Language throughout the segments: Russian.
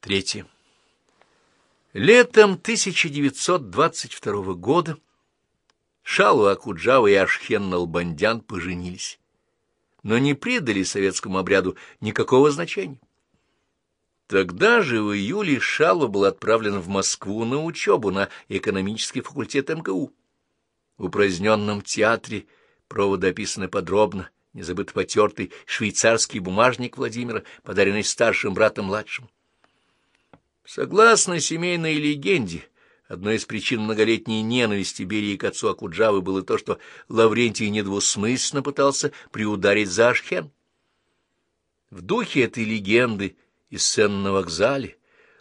Третье. Летом 1922 года Шалва Акуджава и Ашхен Налбандян поженились, но не придали советскому обряду никакого значения. Тогда же, в июле, Шалва был отправлен в Москву на учебу на экономический факультет МГУ. В упраздненном театре проводы описаны подробно, не забыт потертый швейцарский бумажник Владимира, подаренный старшим братом младшим. Согласно семейной легенде, одной из причин многолетней ненависти Берии к отцу Акуджавы было то, что Лаврентий недвусмысленно пытался приударить за Ашхен. В духе этой легенды и сцены на вокзале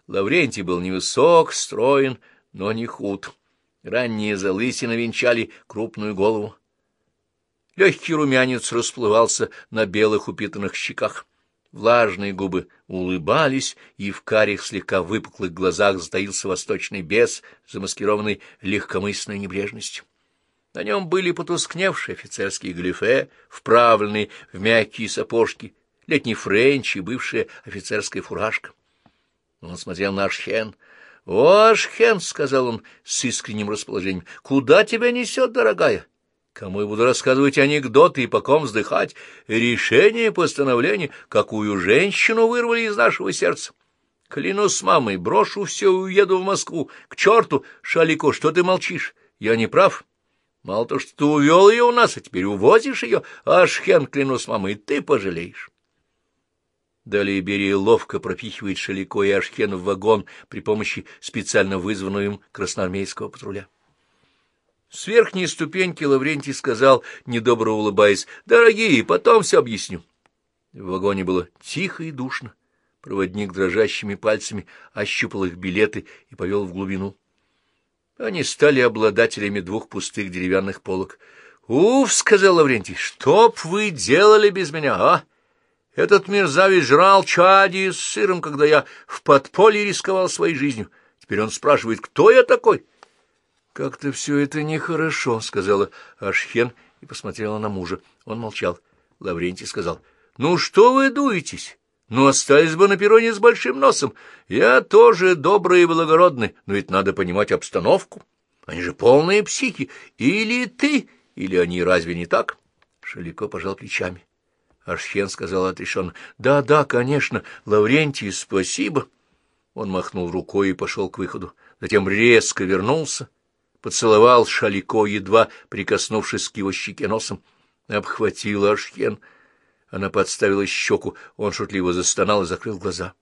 Лаврентий был невысок, строен, но не худ. Ранние залысины венчали крупную голову. Легкий румянец расплывался на белых упитанных щеках. Влажные губы улыбались, и в карих слегка выпуклых глазах затаился восточный бес, замаскированный легкомысленной небрежностью. На нем были потускневшие офицерские галифе, вправленные в мягкие сапожки, летний френч и бывшая офицерская фуражка. Он смотрел на Ашхен. — О, Ашхен, — сказал он с искренним расположением, — куда тебя несет, дорогая? Кому я буду рассказывать анекдоты и по ком вздыхать? Решение, постановление, какую женщину вырвали из нашего сердца. Клянусь мамой, брошу все и уеду в Москву. К черту, Шалико, что ты молчишь? Я не прав? Мало то, что ты увел ее у нас, а теперь увозишь ее, Ашхен, клянусь мамой, ты пожалеешь. Далее Берия ловко пропихивает Шалико и Ашхен в вагон при помощи специально вызванного им красноармейского патруля. С верхней ступеньки Лаврентий сказал, недобро улыбаясь, «Дорогие, потом все объясню». В вагоне было тихо и душно. Проводник дрожащими пальцами ощупал их билеты и повел в глубину. Они стали обладателями двух пустых деревянных полок. «Уф!» — сказал Лаврентий, — «что б вы делали без меня, а? Этот мерзавец жрал чади с сыром, когда я в подполье рисковал своей жизнью. Теперь он спрашивает, кто я такой?» Как-то все это нехорошо, — сказала Ашхен и посмотрела на мужа. Он молчал. Лаврентий сказал, — Ну что вы дуетесь? Ну, остались бы на перроне с большим носом. Я тоже добрый и благородный, но ведь надо понимать обстановку. Они же полные психи. Или ты, или они разве не так? Шалико пожал плечами. Ашхен сказал отрешенно, — Да, да, конечно, Лаврентий, спасибо. Он махнул рукой и пошел к выходу. Затем резко вернулся поцеловал Шалико, едва прикоснувшись к его щеке носом, обхватила Ашхен. Она подставила щеку, он шутливо застонал и закрыл глаза.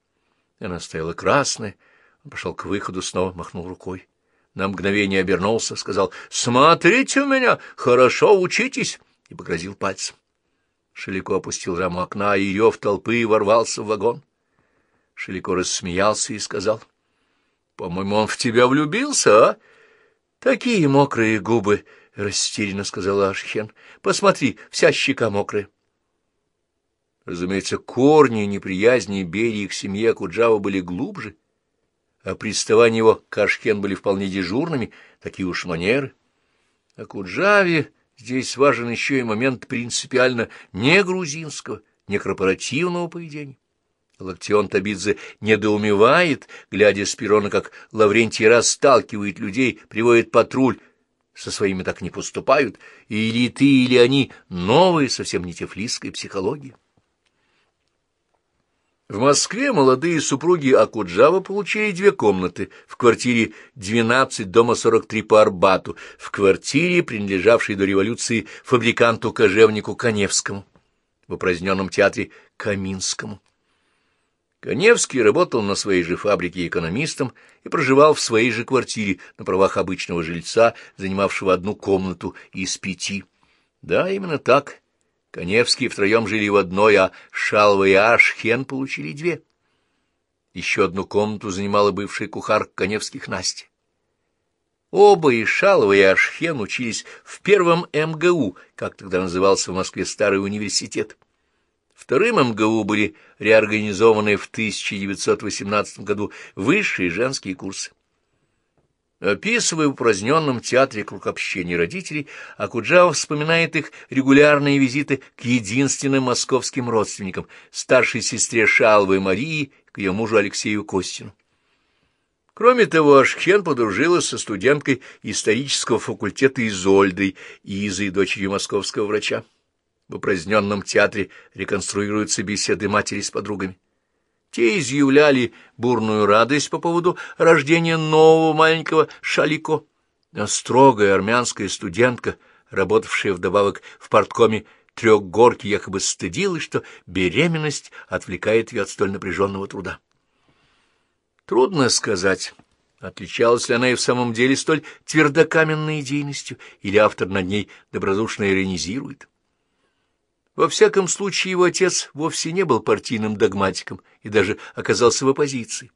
Она стояла красная, он пошел к выходу, снова махнул рукой. На мгновение обернулся, сказал «Смотрите у меня, хорошо учитесь!» и погрозил пальцем. Шелико опустил раму окна, и рев толпы ворвался в вагон. Шелико рассмеялся и сказал «По-моему, он в тебя влюбился, а?» Такие мокрые губы, — растерянно сказала Ашхен. — Посмотри, вся щека мокрая. Разумеется, корни неприязни Берии к семье Куджава были глубже, а приставания его к Ашхен были вполне дежурными, такие уж манеры. А Куджаве здесь важен еще и момент принципиально не грузинского, не корпоративного поведения. Лактион Табидзе недоумевает, глядя с перрона, как Лаврентий расталкивает людей, приводит патруль. Со своими так не поступают. Или ты, или они — новые, совсем не тефлисская психология. В Москве молодые супруги Акуджава получили две комнаты в квартире 12, дома 43 по Арбату, в квартире, принадлежавшей до революции фабриканту-кожевнику Коневскому, в упраздненном театре Каминскому. Коневский работал на своей же фабрике экономистом и проживал в своей же квартире на правах обычного жильца, занимавшего одну комнату из пяти. Да, именно так. Коневские втроем жили в одной, а Шалва и Ашхен получили две. Еще одну комнату занимала бывшая кухарка Коневских Настя. Оба и Шалова, и Ашхен учились в первом МГУ, как тогда назывался в Москве старый университет. Вторым МГУ были реорганизованы в 1918 году высшие женские курсы. Описывая в упраздненном театре круг общения родителей, Акуджава вспоминает их регулярные визиты к единственным московским родственникам, старшей сестре Шалвы Марии, к ее мужу Алексею Костину. Кроме того, Ашхен подружилась со студенткой исторического факультета Изольдой, Изой, дочерью московского врача. В упраздненном театре реконструируются беседы матери с подругами. Те изъявляли бурную радость по поводу рождения нового маленького Шалико, а строгая армянская студентка, работавшая вдобавок в порткоме трехгорки, якобы стыдилась, что беременность отвлекает ее от столь напряженного труда. Трудно сказать, отличалась ли она и в самом деле столь твердокаменной идейностью, или автор над ней добродушно иронизирует. Во всяком случае, его отец вовсе не был партийным догматиком и даже оказался в оппозиции.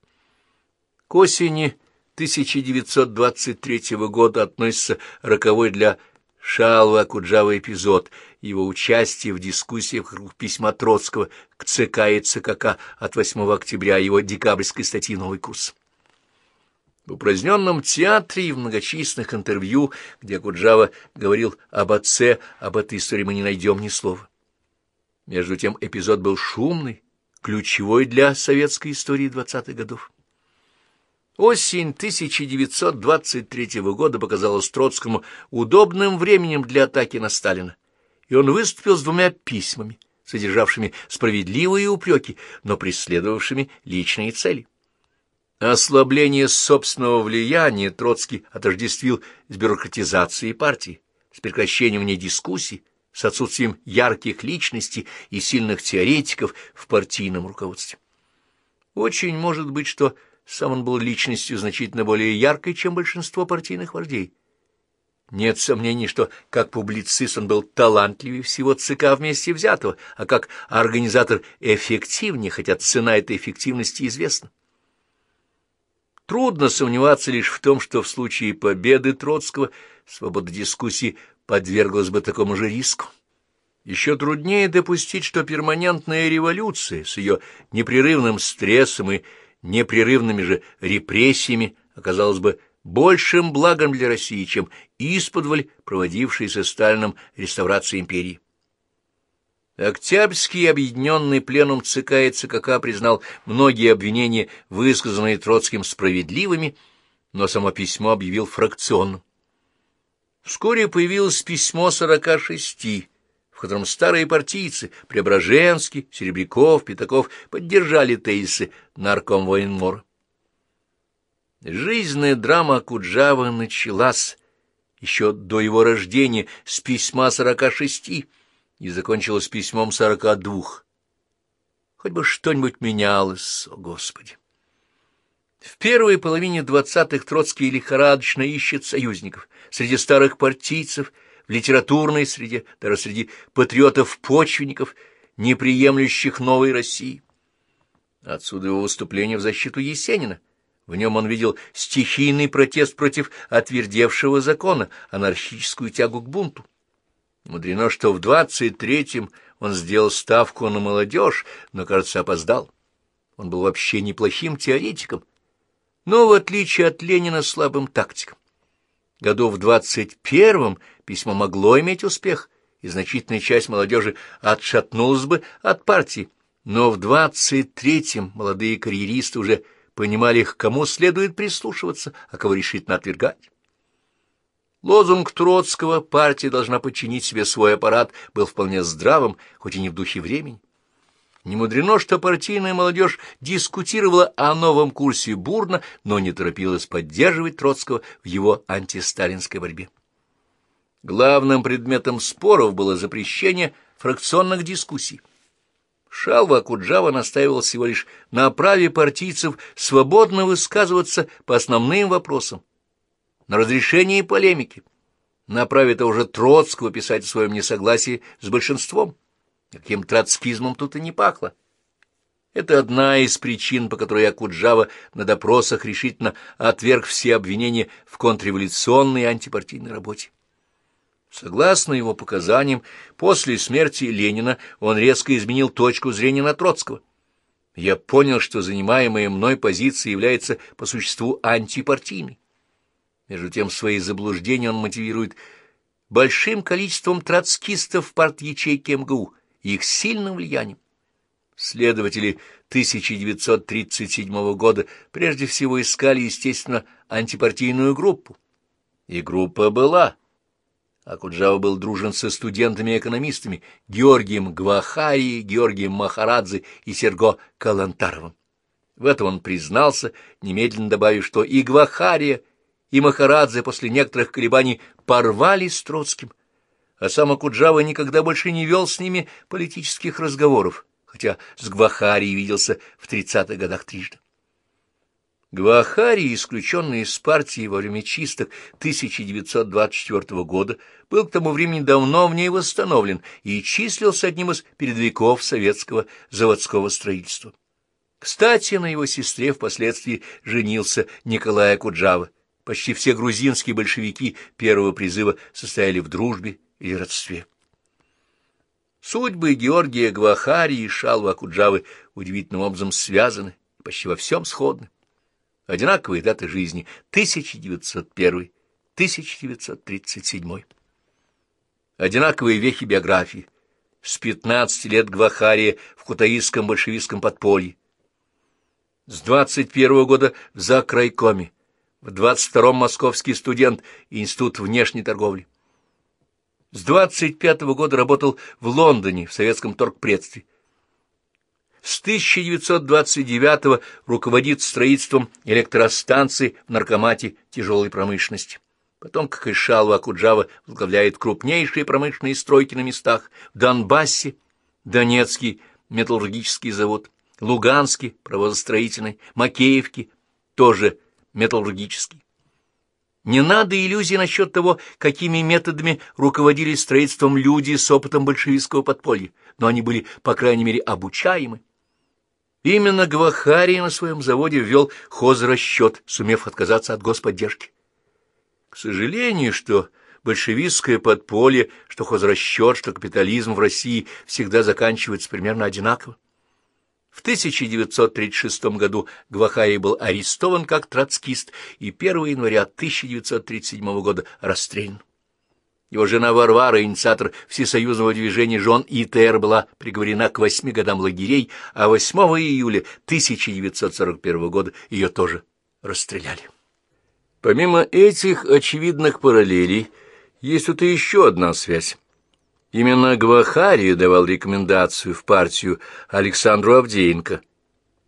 К осени 1923 года относится роковой для Шалва Акуджава эпизод, его участие в дискуссиях вокруг письма Троцкого к ЦК и ЦКК от 8 октября его декабрьской статьи «Новый курс». В упраздненном театре и в многочисленных интервью, где Акуджава говорил об отце, об этой истории мы не найдем ни слова. Между тем эпизод был шумный, ключевой для советской истории двадцатых годов. Осень 1923 года показалась Троцкому удобным временем для атаки на Сталина, и он выступил с двумя письмами, содержавшими справедливые упреки, но преследовавшими личные цели. Ослабление собственного влияния Троцкий отождествил с бюрократизацией партии, с прекращением в ней дискуссий, с отсутствием ярких личностей и сильных теоретиков в партийном руководстве. Очень может быть, что сам он был личностью значительно более яркой, чем большинство партийных вождей. Нет сомнений, что как публицист он был талантливее всего ЦК вместе взятого, а как организатор эффективнее, хотя цена этой эффективности известна. Трудно сомневаться лишь в том, что в случае победы Троцкого свобода дискуссии подверглась бы такому же риску. Еще труднее допустить, что перманентная революция с ее непрерывным стрессом и непрерывными же репрессиями оказалось бы большим благом для России, чем исподволь проводившаяся Сталином реставрация империи. Октябрьский объединенный пленум ЦК и ЦКК признал многие обвинения, высказанные Троцким, справедливыми, но само письмо объявил фракционным. Вскоре появилось письмо сорока шести, в котором старые партийцы Преображенский, Серебряков, Пятаков поддержали тезисы нарком военмора. Жизненная драма Куджава началась еще до его рождения с письма сорока шести и закончилась письмом сорока двух. Хоть бы что-нибудь менялось, о Господи! В первой половине двадцатых Троцкий лихорадочно ищет союзников среди старых партийцев, в литературной среде, даже среди патриотов-почвенников, не приемлющих новой России. Отсюда его выступление в защиту Есенина. В нем он видел стихийный протест против отвердевшего закона, анархическую тягу к бунту. Мудрено, что в двадцать третьем он сделал ставку на молодежь, но, кажется, опоздал. Он был вообще неплохим теоретиком, но, в отличие от Ленина, слабым тактиком. Году в двадцать первом письмо могло иметь успех, и значительная часть молодежи отшатнулась бы от партии, но в двадцать третьем молодые карьеристы уже понимали, к кому следует прислушиваться, а кого решительно отвергать. Лозунг Троцкого «Партия должна подчинить себе свой аппарат» был вполне здравым, хоть и не в духе времени. Не мудрено, что партийная молодежь дискутировала о новом курсе бурно, но не торопилась поддерживать Троцкого в его антисталинской борьбе. Главным предметом споров было запрещение фракционных дискуссий. Шалва Куджава настаивал всего лишь на праве партийцев свободно высказываться по основным вопросам, на разрешении полемики, на праве того же Троцкого писать о своем несогласии с большинством. Каким троцкизмом тут и не пахло. Это одна из причин, по которой Акуджава на допросах решительно отверг все обвинения в контрреволюционной и антипартийной работе. Согласно его показаниям, после смерти Ленина он резко изменил точку зрения на Троцкого. Я понял, что занимаемая мной позиция является по существу антипартийной. Между тем, свои заблуждения он мотивирует большим количеством троцкистов в парт-ячейке МГУ, их сильным влиянием. Следователи 1937 года прежде всего искали, естественно, антипартийную группу. И группа была. Акуджава был дружен со студентами-экономистами Георгием Гвахари, Георгием Махарадзе и Серго Калантаровым. В этом он признался, немедленно добавив, что и Гвахария, и Махарадзе после некоторых колебаний порвали с Троцким, а сам Акуджава никогда больше не вел с ними политических разговоров, хотя с Гвахарией виделся в тридцатых годах трижды. Гвахари, исключенный из партии во время чисток 1924 года, был к тому времени давно в ней восстановлен и числился одним из передовиков советского заводского строительства. Кстати, на его сестре впоследствии женился Николай Акуджава. Почти все грузинские большевики первого призыва состояли в дружбе или родстве. Судьбы Георгия Гвахари и Шалва Акуджавы удивительным образом связаны, почти во всем сходны. Одинаковые даты жизни — 1901-1937. Одинаковые вехи биографии. С 15 лет Гвахария в кутаистском большевистском подполье. С 21 года в Закрайкоме. В 22-м московский студент Институт внешней торговли. С 25 -го года работал в Лондоне в советском торгпредстве. С 1929 руководит строительством электростанций в наркомате тяжелой промышленности. Потом, как и Шалва Акуджава, возглавляет крупнейшие промышленные стройки на местах в Донбассе, Донецкий металлургический завод, Луганский провозостроительный, Макеевки тоже металлургический. Не надо иллюзий насчет того, какими методами руководили строительством люди с опытом большевистского подполья, но они были, по крайней мере, обучаемы. Именно Гвахарий на своем заводе ввел хозрасчет, сумев отказаться от господдержки. К сожалению, что большевистское подполье, что хозрасчет, что капитализм в России всегда заканчивается примерно одинаково. В 1936 году Гвахарий был арестован как троцкист и 1 января 1937 года расстрелян. Его жена Варвара, инициатор всесоюзного движения Жон ИТР, была приговорена к восьми годам лагерей, а 8 июля 1941 года ее тоже расстреляли. Помимо этих очевидных параллелей, есть тут и еще одна связь. Именно Гвахарий давал рекомендацию в партию Александру Авдеенко,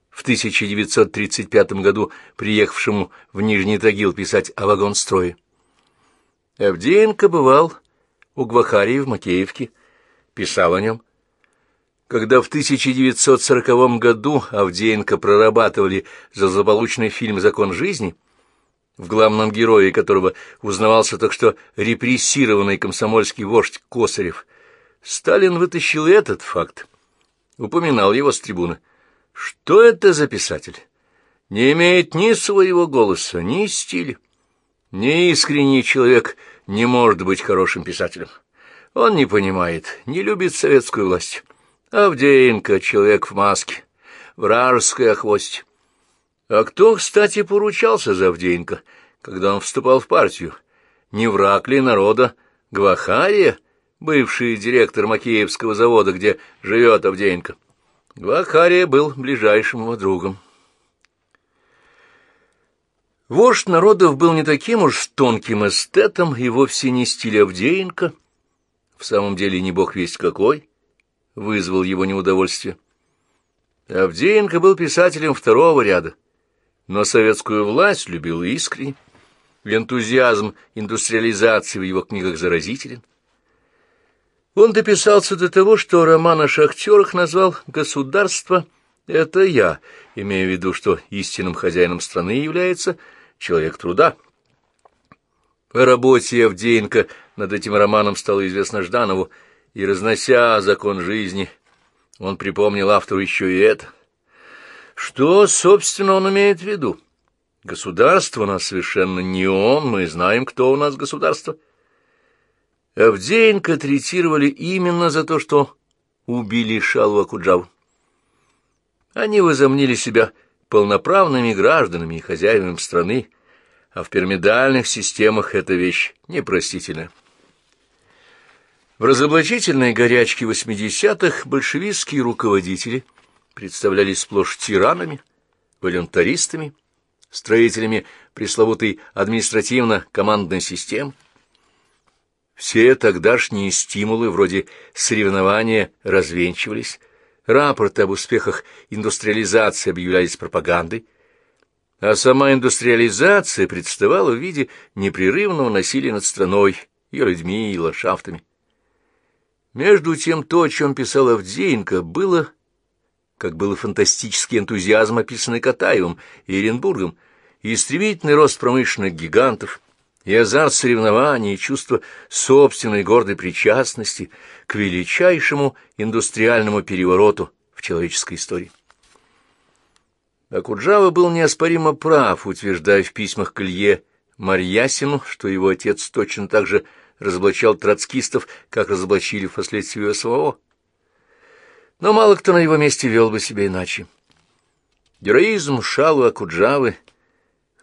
в 1935 году приехавшему в Нижний Тагил писать о вагонстрое. Авдеенко бывал у Гвахарии в Макеевке, писал о нем. Когда в 1940 году Авдеенко прорабатывали за злополучный фильм «Закон жизни», в главном герое которого узнавался только что репрессированный комсомольский вождь Косарев, Сталин вытащил этот факт, упоминал его с трибуны. Что это за писатель? Не имеет ни своего голоса, ни стиля. Неискренний человек не может быть хорошим писателем. Он не понимает, не любит советскую власть. Авдеенко — человек в маске, вражеская хвость. А кто, кстати, поручался за Авдеенко, когда он вступал в партию? Не враг ли народа Гвахария, бывший директор Макеевского завода, где живет Авдеенко? Гвахария был ближайшим его другом. Вождь народов был не таким уж тонким эстетом и вовсе не стиль Авдеенко. В самом деле не бог весть какой, вызвал его неудовольствие. Авдеенко был писателем второго ряда, но советскую власть любил искренне. Энтузиазм индустриализации в его книгах заразителен. Он дописался до того, что роман о шахтерах назвал «Государство — это я», имея в виду, что истинным хозяином страны является человек труда. О работе Авдеенко над этим романом стало известно Жданову, и, разнося закон жизни, он припомнил автору еще и это. Что, собственно, он имеет в виду? Государство у нас совершенно не он, мы знаем, кто у нас государство. Авдеенко третировали именно за то, что убили Шалу Акуджаву. Они возомнили себя полноправными гражданами и хозяевами страны, а в пирамидальных системах эта вещь непростительна. В разоблачительной горячке 80-х большевистские руководители представлялись сплошь тиранами, волюнтаристами, строителями пресловутой административно-командной системы. Все тогдашние стимулы, вроде соревнования, развенчивались, рапорты об успехах индустриализации объявлялись пропагандой, а сама индустриализация представала в виде непрерывного насилия над страной, ее людьми и ландшафтами. Между тем, то, о чем писал Авдеенко, было, как был фантастический энтузиазм, описанный Катаевым и Оренбургом, и стремительный рост промышленных гигантов, и азарт соревнований, и чувство собственной гордой причастности к величайшему индустриальному перевороту в человеческой истории. Акуджава был неоспоримо прав, утверждая в письмах к Илье Марьясину, что его отец точно так же разоблачал троцкистов, как разоблачили впоследствии СВО. Но мало кто на его месте вел бы себя иначе. Героизм Шалу Акуджавы,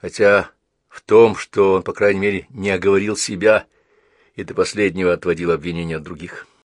хотя в том, что он, по крайней мере, не оговорил себя и до последнего отводил обвинения от других.